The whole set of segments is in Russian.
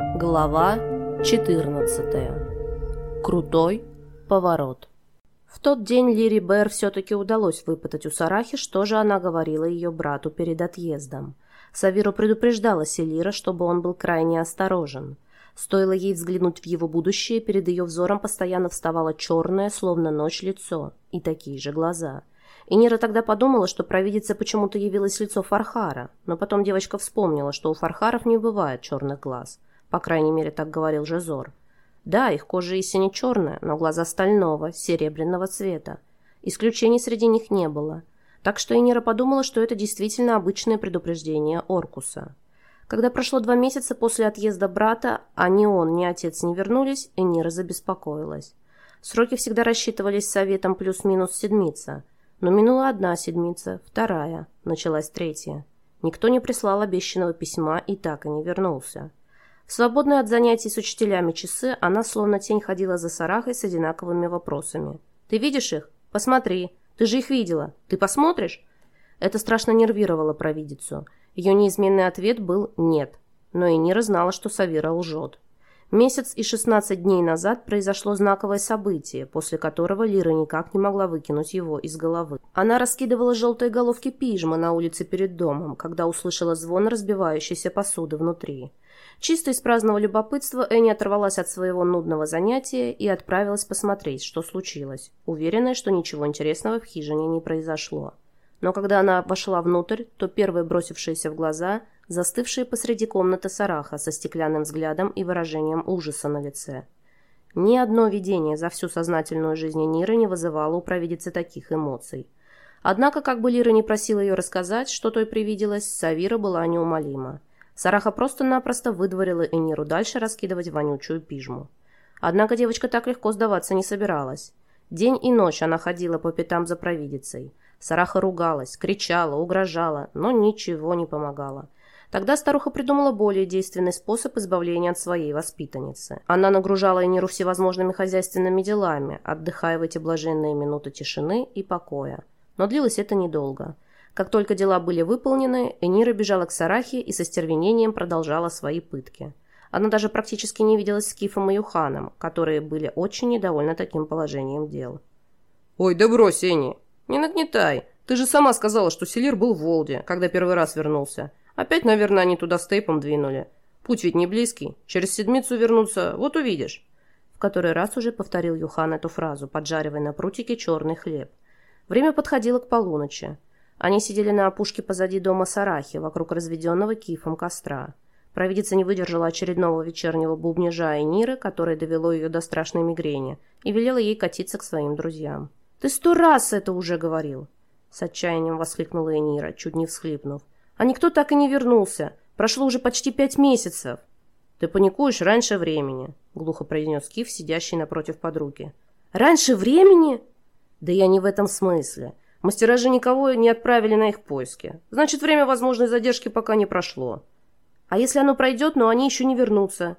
Глава 14. Крутой поворот. В тот день Лири Бэр все-таки удалось выпытать у Сарахи, что же она говорила ее брату перед отъездом. Савиру предупреждала Селира, чтобы он был крайне осторожен. Стоило ей взглянуть в его будущее, перед ее взором постоянно вставало черное, словно ночь, лицо и такие же глаза – и Нира тогда подумала, что провидице почему-то явилось лицо Фархара, но потом девочка вспомнила, что у Фархаров не бывает черных глаз. По крайней мере, так говорил Жезор. Да, их кожа и сине-черная, но глаза стального, серебряного цвета. Исключений среди них не было. Так что Энира подумала, что это действительно обычное предупреждение Оркуса. Когда прошло два месяца после отъезда брата, а ни он, ни отец не вернулись, Энира забеспокоилась. Сроки всегда рассчитывались советом плюс-минус седмица – но минула одна седмица, вторая, началась третья. Никто не прислал обещанного письма и так и не вернулся. Свободные от занятий с учителями часы она словно тень ходила за Сарахой с одинаковыми вопросами. «Ты видишь их? Посмотри. Ты же их видела. Ты посмотришь?» Это страшно нервировало провидицу. Ее неизменный ответ был «нет». Но и Нира знала, что Савира лжет. Месяц и 16 дней назад произошло знаковое событие, после которого Лира никак не могла выкинуть его из головы. Она раскидывала желтые головки пижма на улице перед домом, когда услышала звон разбивающейся посуды внутри. Чисто из праздного любопытства Энни оторвалась от своего нудного занятия и отправилась посмотреть, что случилось, уверенная, что ничего интересного в хижине не произошло. Но когда она вошла внутрь, то первое бросившееся в глаза – застывшие посреди комнаты Сараха со стеклянным взглядом и выражением ужаса на лице. Ни одно видение за всю сознательную жизнь Ниры не вызывало у провидицы таких эмоций. Однако, как бы Лира не просила ее рассказать, что той привиделось, Савира была неумолима. Сараха просто-напросто выдворила Эниру дальше раскидывать вонючую пижму. Однако девочка так легко сдаваться не собиралась. День и ночь она ходила по пятам за провидицей. Сараха ругалась, кричала, угрожала, но ничего не помогало. Тогда старуха придумала более действенный способ избавления от своей воспитанницы. Она нагружала Эниру всевозможными хозяйственными делами, отдыхая в эти блаженные минуты тишины и покоя. Но длилось это недолго. Как только дела были выполнены, Энира бежала к Сарахе и со стервенением продолжала свои пытки. Она даже практически не виделась с Кифом и Юханом, которые были очень недовольны таким положением дел. «Ой, да брось, Энни! Не нагнетай! Ты же сама сказала, что Селир был в Волде, когда первый раз вернулся. Опять, наверное, они туда с тейпом двинули. Путь ведь не близкий. Через седмицу вернуться, вот увидишь. В который раз уже повторил Юхан эту фразу, поджаривая на прутике черный хлеб. Время подходило к полуночи. Они сидели на опушке позади дома Сарахи, вокруг разведенного кифом костра. Провидица не выдержала очередного вечернего бубнижа и Ниры, которое довело ее до страшной мигрени, и велела ей катиться к своим друзьям. «Ты сто раз это уже говорил!» С отчаянием воскликнула Энира, чуть не всхлипнув. А никто так и не вернулся. Прошло уже почти пять месяцев. Ты паникуешь раньше времени, глухо произнес Киф, сидящий напротив подруги. Раньше времени? Да я не в этом смысле. Мастера же никого не отправили на их поиски. Значит, время возможной задержки пока не прошло. А если оно пройдет, но они еще не вернутся?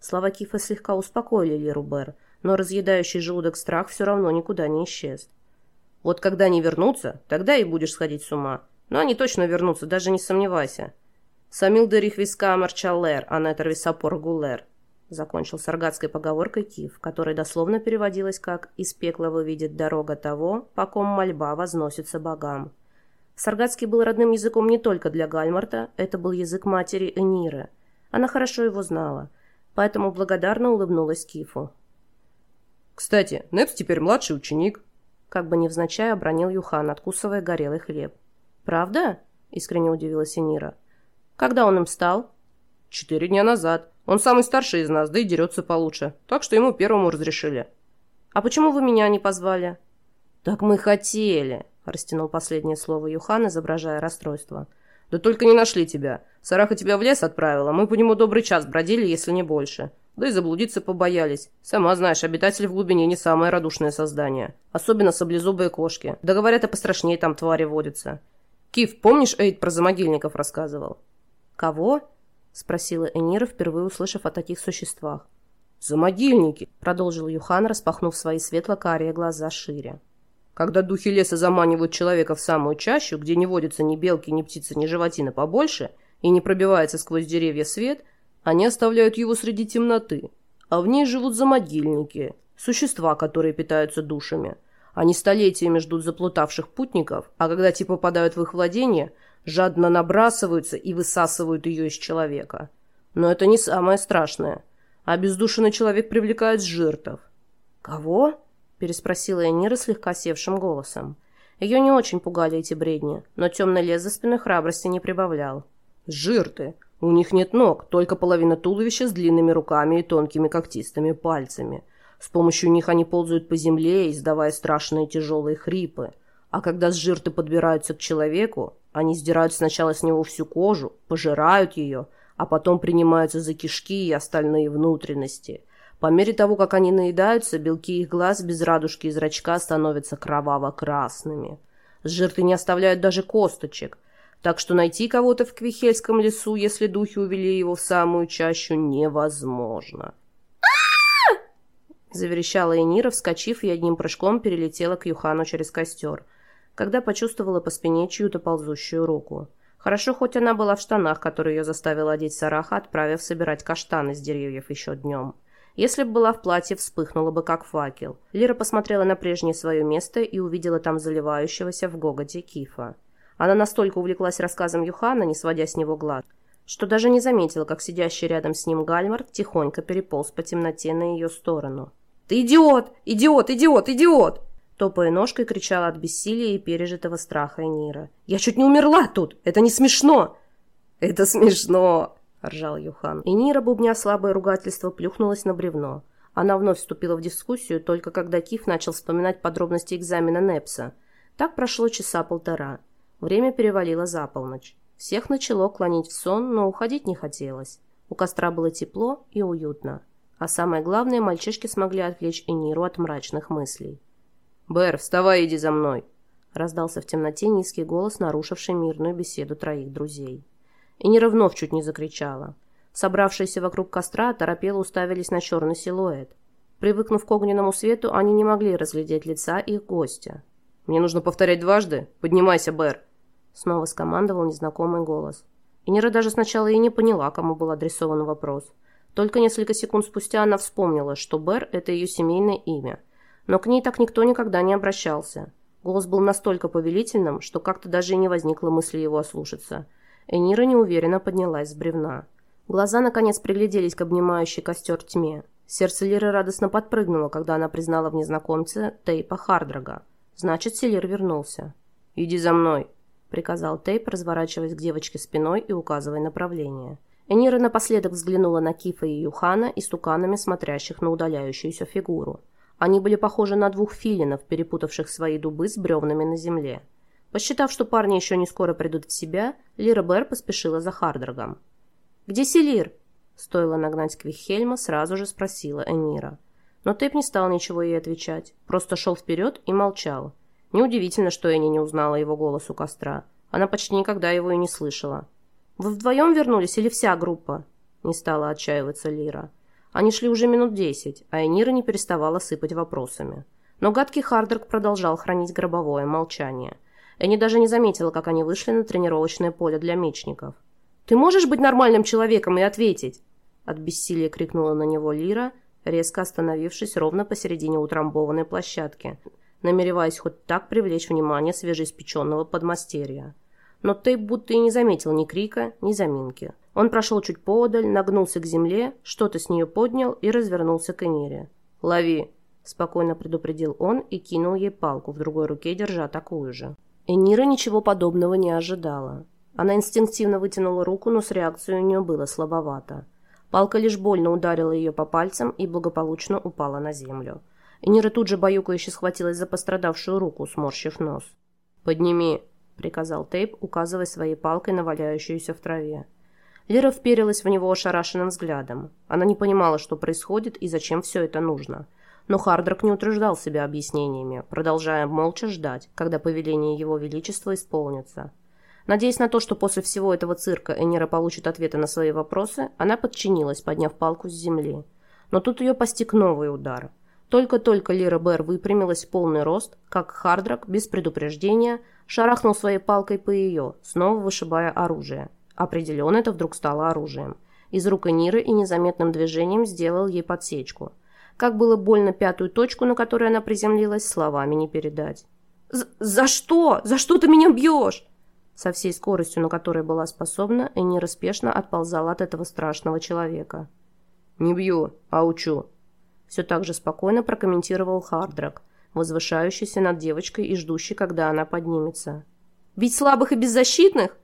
Слова Кифа слегка успокоили Леру Бер, но разъедающий желудок страх все равно никуда не исчез. Вот когда они вернутся, тогда и будешь сходить с ума. Но они точно вернутся, даже не сомневайся. Самил дерих виска марчалер, а нетер висапор гулер. Закончил с аргатской поговоркой Киев, которая дословно переводилась как «из пекла выведет дорога того, по ком мольба возносится богам». Саргатский был родным языком не только для Гальмарта, это был язык матери Эниры. Она хорошо его знала, поэтому благодарно улыбнулась Кифу. «Кстати, Непс теперь младший ученик», как бы невзначай обронил Юхан, откусывая горелый хлеб. «Правда?» – искренне удивилась Энира. «Когда он им стал?» «Четыре дня назад. Он самый старший из нас, да и дерется получше. Так что ему первому разрешили». «А почему вы меня не позвали?» «Так мы хотели», – растянул последнее слово Юхан, изображая расстройство. «Да только не нашли тебя. Сараха тебя в лес отправила. Мы по нему добрый час бродили, если не больше. Да и заблудиться побоялись. Сама знаешь, обитатели в глубине не самое радушное создание. Особенно саблезубые кошки. Да говорят, и пострашнее там твари водятся. Киф, помнишь, Эйд про замогильников рассказывал? Кого? Спросила Энира, впервые услышав о таких существах. «Замогильники», — продолжил Юхан, распахнув свои светло-карие глаза шире. «Когда духи леса заманивают человека в самую чащу, где не водятся ни белки, ни птицы, ни животины побольше, и не пробивается сквозь деревья свет, Они оставляют его среди темноты, а в ней живут замогильники, существа, которые питаются душами. Они столетиями ждут заплутавших путников, а когда те попадают в их владение, жадно набрасываются и высасывают ее из человека. Но это не самое страшное. А бездушный человек привлекает жертв. «Кого?» – переспросила Энира слегка севшим голосом. Ее не очень пугали эти бредни, но темный лес за спиной храбрости не прибавлял. «Жирты! У них нет ног, только половина туловища с длинными руками и тонкими когтистыми пальцами. С помощью них они ползают по земле, издавая страшные тяжелые хрипы. А когда сжирты подбираются к человеку, они сдирают сначала с него всю кожу, пожирают ее, а потом принимаются за кишки и остальные внутренности. По мере того, как они наедаются, белки их глаз без радужки и зрачка становятся кроваво-красными. Сжирты не оставляют даже косточек, так что найти кого-то в Квихельском лесу, если духи увели его в самую чащу, невозможно. Заверещала Энира, вскочив и одним прыжком перелетела к Юхану через костер, когда почувствовала по спине чью-то ползущую руку. Хорошо, хоть она была в штанах, которые ее заставил одеть Сараха, отправив собирать каштаны с деревьев еще днем. Если бы была в платье, вспыхнула бы, как факел. Лира посмотрела на прежнее свое место и увидела там заливающегося в гоготе Кифа. Она настолько увлеклась рассказом Юхана, не сводя с него глаз, что даже не заметила, как сидящий рядом с ним Гальмар тихонько переполз по темноте на ее сторону. «Ты идиот! Идиот! Идиот! Идиот!» Топая ножкой, кричала от бессилия и пережитого страха Энира. «Я чуть не умерла тут! Это не смешно!» «Это смешно!» – ржал Юхан. Энира, бубня слабое ругательство, плюхнулась на бревно. Она вновь вступила в дискуссию, только когда Киф начал вспоминать подробности экзамена Непса. Так прошло часа полтора. Время перевалило за полночь. Всех начало клонить в сон, но уходить не хотелось. У костра было тепло и уютно. А самое главное, мальчишки смогли отвлечь Эниру от мрачных мыслей. «Бэр, вставай, иди за мной!» Раздался в темноте низкий голос, нарушивший мирную беседу троих друзей. Энира вновь чуть не закричала. Собравшиеся вокруг костра торопело уставились на черный силуэт. Привыкнув к огненному свету, они не могли разглядеть лица их гостя. «Мне нужно повторять дважды? Поднимайся, Бэр!» Снова скомандовал незнакомый голос. Энира даже сначала и не поняла, кому был адресован вопрос. Только несколько секунд спустя она вспомнила, что Бер – это ее семейное имя. Но к ней так никто никогда не обращался. Голос был настолько повелительным, что как-то даже и не возникло мысли его ослушаться. Энира неуверенно поднялась с бревна. Глаза, наконец, пригляделись к обнимающей костер тьме. Сердце Лиры радостно подпрыгнуло, когда она признала в незнакомце Тейпа Хардрага. Значит, Селир вернулся. «Иди за мной», – приказал Тейп, разворачиваясь к девочке спиной и указывая направление. Энира напоследок взглянула на Кифа и Юхана, истуканами смотрящих на удаляющуюся фигуру. Они были похожи на двух филинов, перепутавших свои дубы с бревнами на земле. Посчитав, что парни еще не скоро придут в себя, Лира Бер поспешила за Хардрагом. «Где Селир?» Стоило нагнать Квихельма, сразу же спросила Энира. Но Тэп не стал ничего ей отвечать, просто шел вперед и молчал. Неудивительно, что Энни не узнала его голос у костра. Она почти никогда его и не слышала. «Вы вдвоем вернулись или вся группа?» Не стала отчаиваться Лира. Они шли уже минут десять, а Энира не переставала сыпать вопросами. Но гадкий Хардерк продолжал хранить гробовое молчание. Энни даже не заметила, как они вышли на тренировочное поле для мечников. «Ты можешь быть нормальным человеком и ответить?» От бессилия крикнула на него Лира, резко остановившись ровно посередине утрамбованной площадки, намереваясь хоть так привлечь внимание свежеиспеченного подмастерья но Тейп будто и не заметил ни крика, ни заминки. Он прошел чуть поодаль, нагнулся к земле, что-то с нее поднял и развернулся к Энире. «Лови!» – спокойно предупредил он и кинул ей палку, в другой руке держа такую же. Энира ничего подобного не ожидала. Она инстинктивно вытянула руку, но с реакцией у нее было слабовато. Палка лишь больно ударила ее по пальцам и благополучно упала на землю. Энира тут же баюкающе схватилась за пострадавшую руку, сморщив нос. «Подними!» — приказал Тейп, указывая своей палкой на валяющуюся в траве. Лера вперилась в него ошарашенным взглядом. Она не понимала, что происходит и зачем все это нужно. Но Хардрак не утруждал себя объяснениями, продолжая молча ждать, когда повеление его величества исполнится. Надеясь на то, что после всего этого цирка Энира получит ответы на свои вопросы, она подчинилась, подняв палку с земли. Но тут ее постиг новый удар. Только-только Лира Бэр выпрямилась в полный рост, как Хардрак, без предупреждения, шарахнул своей палкой по ее, снова вышибая оружие. Определенно это вдруг стало оружием. из рук Эниры и незаметным движением сделал ей подсечку. Как было больно пятую точку, на которой она приземлилась, словами не передать. «За что? За что ты меня бьешь?» Со всей скоростью, на которой была способна, Энира спешно отползала от этого страшного человека. «Не бью, а учу», — все так же спокойно прокомментировал Хардрак, возвышающийся над девочкой и ждущий, когда она поднимется. «Бить слабых и беззащитных?»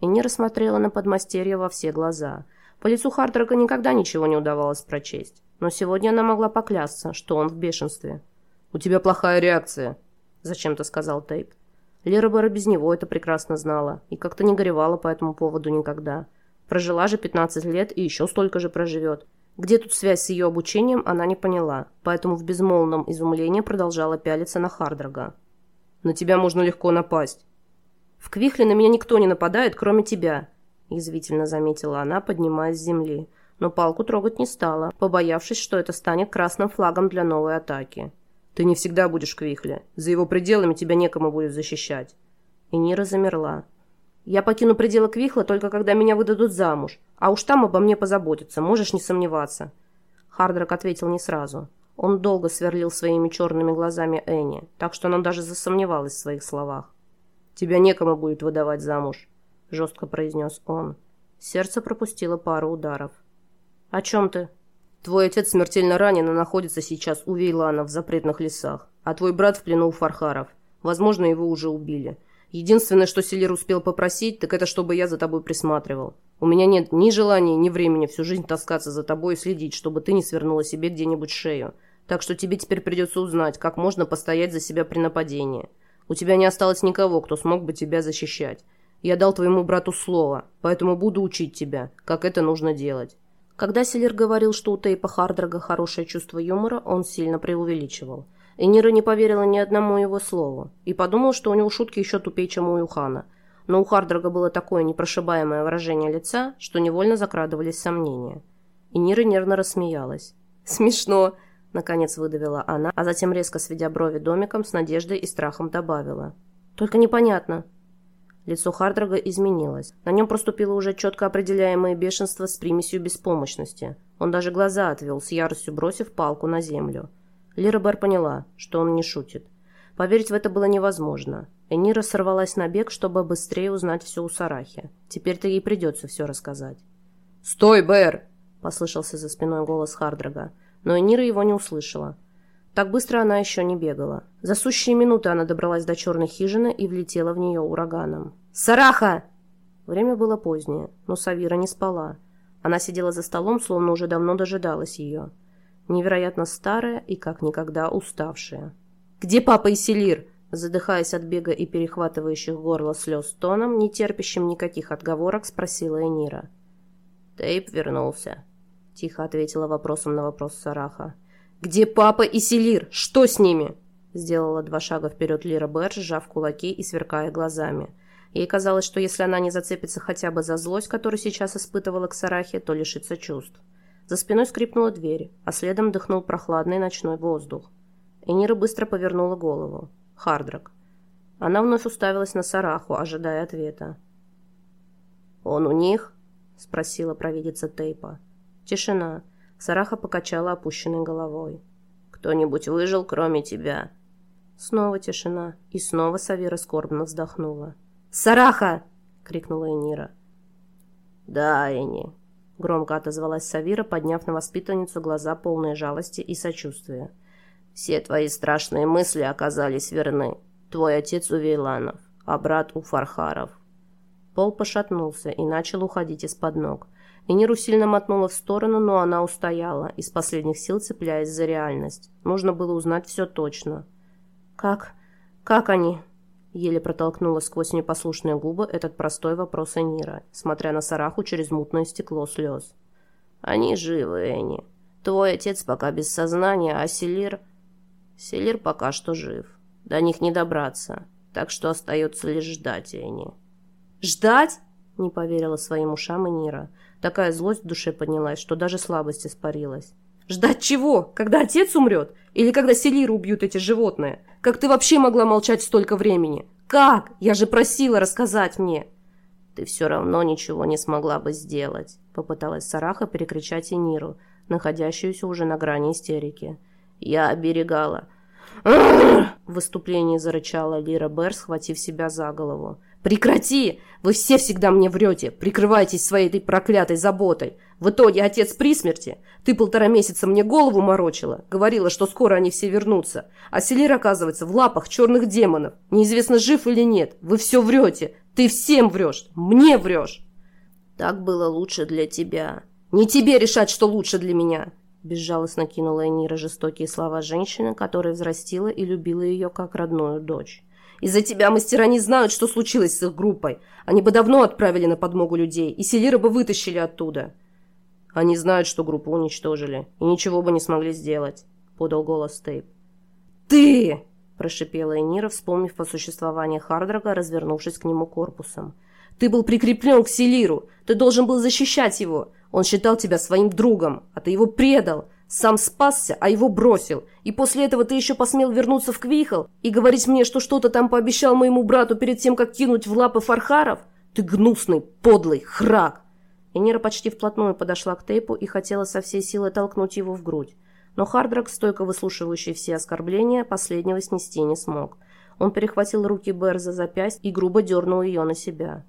Энира смотрела на подмастерье во все глаза. По лицу Хардрака никогда ничего не удавалось прочесть, но сегодня она могла поклясться, что он в бешенстве. «У тебя плохая реакция», — зачем-то сказал Тейп. Лера Бера без него это прекрасно знала и как-то не горевала по этому поводу никогда. Прожила же 15 лет и еще столько же проживет. Где тут связь с ее обучением, она не поняла, поэтому в безмолвном изумлении продолжала пялиться на Хардрага. «На тебя можно легко напасть». «В Квихле на меня никто не нападает, кроме тебя», – язвительно заметила она, поднимаясь с земли. Но палку трогать не стала, побоявшись, что это станет красным флагом для новой атаки. Ты не всегда будешь Квихле. За его пределами тебя некому будет защищать. И Нира замерла. Я покину пределы Квихла только когда меня выдадут замуж. А уж там обо мне позаботятся, можешь не сомневаться. Хардрак ответил не сразу. Он долго сверлил своими черными глазами Энни, так что она даже засомневалась в своих словах. «Тебя некому будет выдавать замуж», — жестко произнес он. Сердце пропустило пару ударов. «О чем ты?» Твой отец смертельно ранен и находится сейчас у Вейлана в запретных лесах, а твой брат в плену у Фархаров. Возможно, его уже убили. Единственное, что Селир успел попросить, так это чтобы я за тобой присматривал. У меня нет ни желания, ни времени всю жизнь таскаться за тобой и следить, чтобы ты не свернула себе где-нибудь шею. Так что тебе теперь придется узнать, как можно постоять за себя при нападении. У тебя не осталось никого, кто смог бы тебя защищать. Я дал твоему брату слово, поэтому буду учить тебя, как это нужно делать. Когда Селер говорил, что у Тейпа Хардрага хорошее чувство юмора, он сильно преувеличивал. И Нира не поверила ни одному его слову и подумал, что у него шутки еще тупее, чем у Юхана. Но у Хардрага было такое непрошибаемое выражение лица, что невольно закрадывались сомнения. И Нира нервно рассмеялась. «Смешно!» – наконец выдавила она, а затем, резко сведя брови домиком, с надеждой и страхом добавила. «Только непонятно, Лицо Хардрога изменилось. На нем проступило уже четко определяемое бешенство с примесью беспомощности. Он даже глаза отвел, с яростью бросив палку на землю. Лира Бер поняла, что он не шутит. Поверить в это было невозможно. Энира сорвалась на бег, чтобы быстрее узнать все у Сарахи. Теперь-то ей придется все рассказать. «Стой, Бер!» – послышался за спиной голос Хардрога. Но Энира его не услышала. Так быстро она еще не бегала. За сущие минуты она добралась до черной хижины и влетела в нее ураганом. «Сараха!» Время было позднее, но Савира не спала. Она сидела за столом, словно уже давно дожидалась ее. Невероятно старая и как никогда уставшая. «Где папа и Селир?» Задыхаясь от бега и перехватывающих горло слез тоном, не терпящим никаких отговорок, спросила Энира. «Тейп вернулся», — тихо ответила вопросом на вопрос Сараха. «Где папа и Селир? Что с ними?» Сделала два шага вперед Лира Берж, сжав кулаки и сверкая глазами. Ей казалось, что если она не зацепится хотя бы за злость, которую сейчас испытывала к Сарахе, то лишится чувств. За спиной скрипнула дверь, а следом дыхнул прохладный ночной воздух. Энира быстро повернула голову. Хардрак. Она вновь уставилась на Сараху, ожидая ответа. «Он у них?» – спросила провидица Тейпа. Тишина. Сараха покачала опущенной головой. «Кто-нибудь выжил, кроме тебя?» Снова тишина, и снова Савира скорбно вздохнула. «Сараха!» — крикнула Энира. «Да, Эни», — громко отозвалась Савира, подняв на воспитанницу глаза полные жалости и сочувствия. «Все твои страшные мысли оказались верны. Твой отец у Вейланов, а брат у Фархаров». Пол пошатнулся и начал уходить из-под ног — Эниру сильно мотнула в сторону, но она устояла, из последних сил цепляясь за реальность. Нужно было узнать все точно. «Как? Как они?» Еле протолкнула сквозь непослушные губы этот простой вопрос Энира, смотря на Сараху через мутное стекло слез. «Они живы, Энни. Твой отец пока без сознания, а Селир...» «Селир пока что жив. До них не добраться, так что остается лишь ждать, Энни». «Ждать?» — не поверила своим ушам Энира. Такая злость в душе поднялась, что даже слабость испарилась. «Ждать чего? Когда отец умрет? Или когда Селиру убьют эти животные? Как ты вообще могла молчать столько времени? Как? Я же просила рассказать мне!» ты все равно ничего не смогла бы сделать», — попыталась Сараха перекричать Эниру, находящуюся уже на грани истерики. «Я оберегала». В выступлении зарычала Лира Берр, схватив себя за голову. «Прекрати! Вы все всегда мне врете! Прикрывайтесь своей этой проклятой заботой! В итоге отец при смерти! Ты полтора месяца мне голову морочила, говорила, что скоро они все вернутся. А Селир, оказывается, в лапах черных демонов. Неизвестно, жив или нет. Вы все врете! Ты всем врешь! Мне врешь!» «Так было лучше для тебя. Не тебе решать, что лучше для меня!» Безжалостно кинула Энира жестокие слова женщины, которая взрастила и любила ее как родную дочь. Из-за тебя мастера не знают, что случилось с их группой. Они бы давно отправили на подмогу людей, и Селира бы вытащили оттуда. Они знают, что группу уничтожили, и ничего бы не смогли сделать», — подал голос Тейп. «Ты!» — прошипела Энира, вспомнив о существовании Хардрага, развернувшись к нему корпусом. «Ты был прикреплен к Селиру! Ты должен был защищать его! Он считал тебя своим другом, а ты его предал! Сам спасся, а его бросил. И после этого ты еще посмел вернуться в Квихал и говорить мне, что что-то там пообещал моему брату перед тем, как кинуть в лапы Фархаров? Ты гнусный, подлый, храк!» Энира почти вплотную подошла к Тейпу и хотела со всей силы толкнуть его в грудь. Но Хардрак, стойко выслушивающий все оскорбления, последнего снести не смог. Он перехватил руки Бэр за запястье и грубо дернул ее на себя.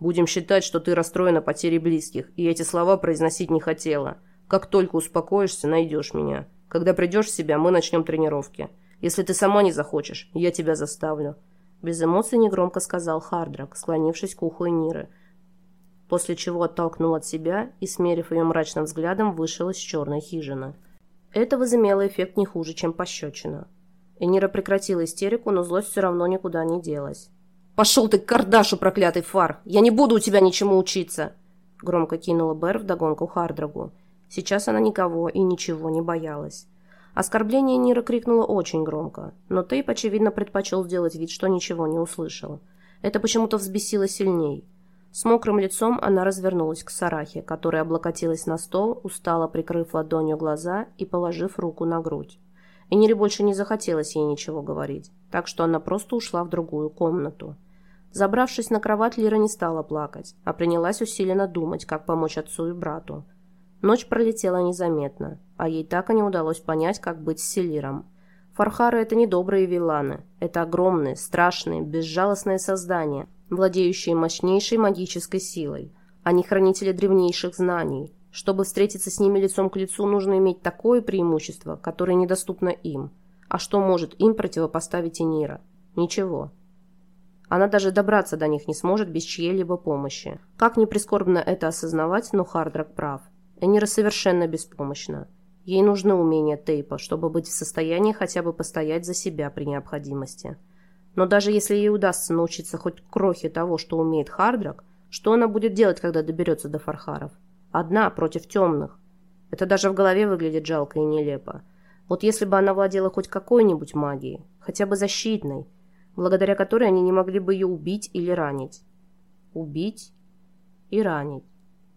«Будем считать, что ты расстроена потерей близких, и эти слова произносить не хотела. Как только успокоишься, найдешь меня. Когда придешь в себя, мы начнем тренировки. Если ты сама не захочешь, я тебя заставлю». Без эмоций негромко сказал Хардрак, склонившись к уху Ниры, после чего оттолкнул от себя и, смерив ее мрачным взглядом, вышел из черной хижины. Это возымело эффект не хуже, чем пощечина. Энира прекратила истерику, но злость все равно никуда не делась. «Пошел ты к кардашу, проклятый фар! Я не буду у тебя ничему учиться!» Громко кинула Бэр вдогонку Хардрагу. Сейчас она никого и ничего не боялась. Оскорбление Нира крикнула очень громко, но Тейп, очевидно, предпочел сделать вид, что ничего не услышал. Это почему-то взбесило сильней. С мокрым лицом она развернулась к Сарахе, которая облокотилась на стол, устало прикрыв ладонью глаза и положив руку на грудь. Энире больше не захотелось ей ничего говорить, так что она просто ушла в другую комнату. Забравшись на кровать, Лира не стала плакать, а принялась усиленно думать, как помочь отцу и брату. Ночь пролетела незаметно, а ей так и не удалось понять, как быть с Селиром. Фархары – это не добрые виланы, это огромные, страшные, безжалостные создания, владеющие мощнейшей магической силой. Они хранители древнейших знаний. Чтобы встретиться с ними лицом к лицу, нужно иметь такое преимущество, которое недоступно им. А что может им противопоставить Энира? Ничего. Она даже добраться до них не сможет без чьей-либо помощи. Как ни прискорбно это осознавать, но Хардрак прав. Энира совершенно беспомощна. Ей нужны умения Тейпа, чтобы быть в состоянии хотя бы постоять за себя при необходимости. Но даже если ей удастся научиться хоть крохе того, что умеет Хардрак, что она будет делать, когда доберется до Фархаров? Одна против темных. Это даже в голове выглядит жалко и нелепо. Вот если бы она владела хоть какой-нибудь магией, хотя бы защитной, благодаря которой они не могли бы ее убить или ранить. Убить и ранить.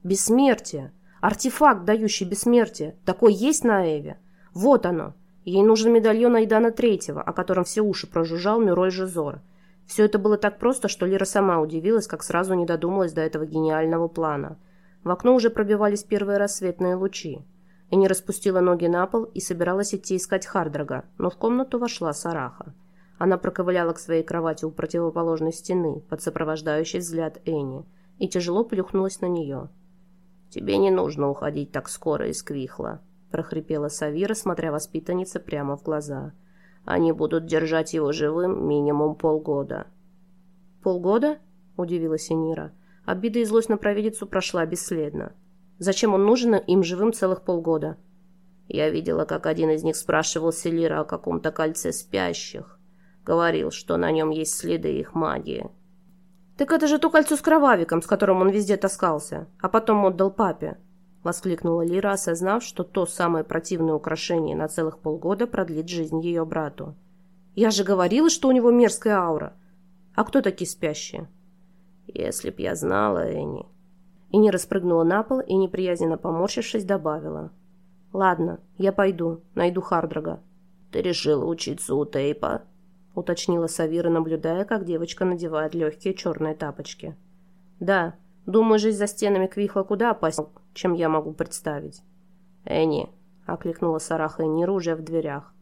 Бессмертие! Артефакт, дающий бессмертие. Такой есть на Эве? Вот оно. Ей нужен медальон Айдана Третьего, о котором все уши прожужжал Мюрой Жизор. Все это было так просто, что Лира сама удивилась, как сразу не додумалась до этого гениального плана. В окно уже пробивались первые рассветные лучи. И не распустила ноги на пол и собиралась идти искать Хардрага, но в комнату вошла Сараха. Она проковыляла к своей кровати у противоположной стены, под сопровождающий взгляд Энни, и тяжело плюхнулась на нее. «Тебе не нужно уходить так скоро из Квихла», — прохрипела Савира, смотря воспитаннице прямо в глаза. «Они будут держать его живым минимум полгода». «Полгода?» — удивилась Энира. Обида и злость на провидицу прошла бесследно. «Зачем он нужен им живым целых полгода?» Я видела, как один из них спрашивал Селира о каком-то кольце спящих. Говорил, что на нем есть следы их магии. «Так это же то кольцо с кровавиком, с которым он везде таскался, а потом отдал папе», — воскликнула Лира, осознав, что то самое противное украшение на целых полгода продлит жизнь ее брату. «Я же говорила, что у него мерзкая аура. А кто такие спящие?» «Если б я знала, Энни». И не распрыгнула на пол и, неприязненно поморщившись, добавила. «Ладно, я пойду, найду Хардрага». «Ты решила учиться у Тейпа?» Уточнила Савира, наблюдая, как девочка надевает легкие черные тапочки. «Да, думаю, жизнь за стенами Квихла куда опаснее, чем я могу представить». «Энни», — окликнула Сараха Энира уже в дверях.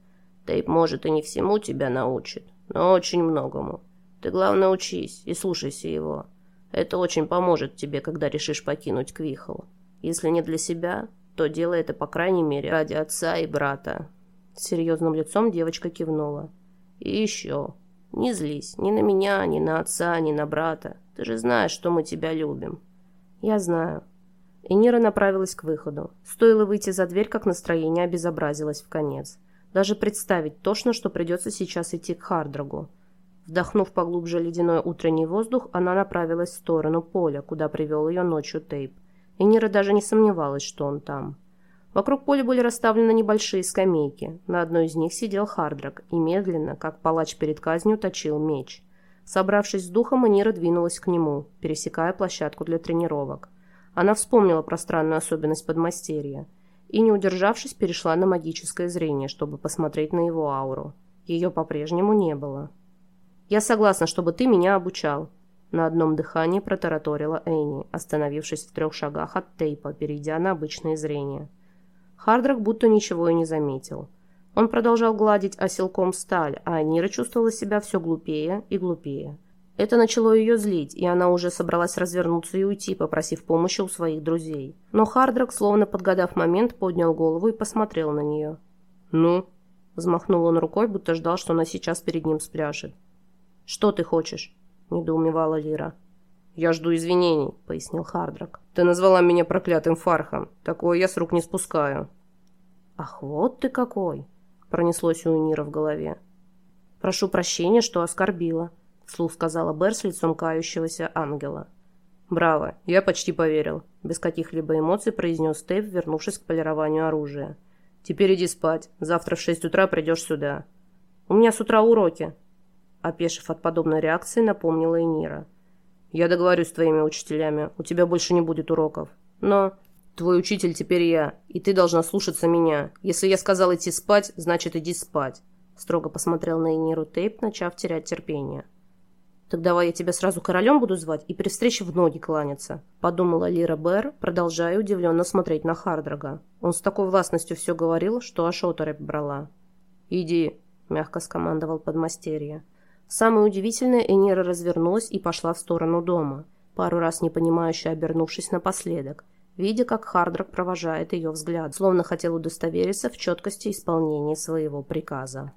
«Тейп, может, и не всему тебя научит, но очень многому. Ты, главное, учись и слушайся его. Это очень поможет тебе, когда решишь покинуть Квихл. Если не для себя, то делай это, по крайней мере, ради отца и брата». С серьезным лицом девочка кивнула. «И еще. Не злись ни на меня, ни на отца, ни на брата. Ты же знаешь, что мы тебя любим». «Я знаю». Энира направилась к выходу. Стоило выйти за дверь, как настроение обезобразилось в конец. Даже представить тошно, что придется сейчас идти к Хардрагу. Вдохнув поглубже ледяной утренний воздух, она направилась в сторону поля, куда привел ее ночью Тейп. Энира даже не сомневалась, что он там. Вокруг поля были расставлены небольшие скамейки. На одной из них сидел Хардрак и медленно, как палач перед казнью, точил меч. Собравшись с духом, Энира двинулась к нему, пересекая площадку для тренировок. Она вспомнила про странную особенность подмастерья и, не удержавшись, перешла на магическое зрение, чтобы посмотреть на его ауру. Ее по-прежнему не было. «Я согласна, чтобы ты меня обучал», — на одном дыхании протараторила Энни, остановившись в трех шагах от тейпа, перейдя на обычное зрение. Хардрак будто ничего и не заметил. Он продолжал гладить оселком сталь, а Нира чувствовала себя все глупее и глупее. Это начало ее злить, и она уже собралась развернуться и уйти, попросив помощи у своих друзей. Но Хардрак, словно подгадав момент, поднял голову и посмотрел на нее. «Ну?» – взмахнул он рукой, будто ждал, что она сейчас перед ним спляшет. «Что ты хочешь?» – недоумевала Лира. «Я жду извинений», — пояснил Хардрак. «Ты назвала меня проклятым фархом. Такое я с рук не спускаю». «Ах, вот ты какой!» — пронеслось у Нира в голове. «Прошу прощения, что оскорбила», — вслух сказала Бер с лицом кающегося ангела. «Браво, я почти поверил», — без каких-либо эмоций произнес Стейв, вернувшись к полированию оружия. «Теперь иди спать. Завтра в шесть утра придешь сюда». «У меня с утра уроки», — опешив от подобной реакции, напомнила Энира. Я договорюсь с твоими учителями, у тебя больше не будет уроков. Но твой учитель теперь я, и ты должна слушаться меня. Если я сказал идти спать, значит иди спать. Строго посмотрел на Эниру Тейп, начав терять терпение. «Так давай я тебя сразу королем буду звать и при встрече в ноги кланяться», — подумала Лира Бэр, продолжая удивленно смотреть на Хардрага. Он с такой властностью все говорил, что аж оторопь брала. «Иди», — мягко скомандовал подмастерье. Самое удивительное, Энира развернулась и пошла в сторону дома, пару раз непонимающе обернувшись напоследок, видя, как Хардрак провожает ее взгляд, словно хотел удостовериться в четкости исполнения своего приказа.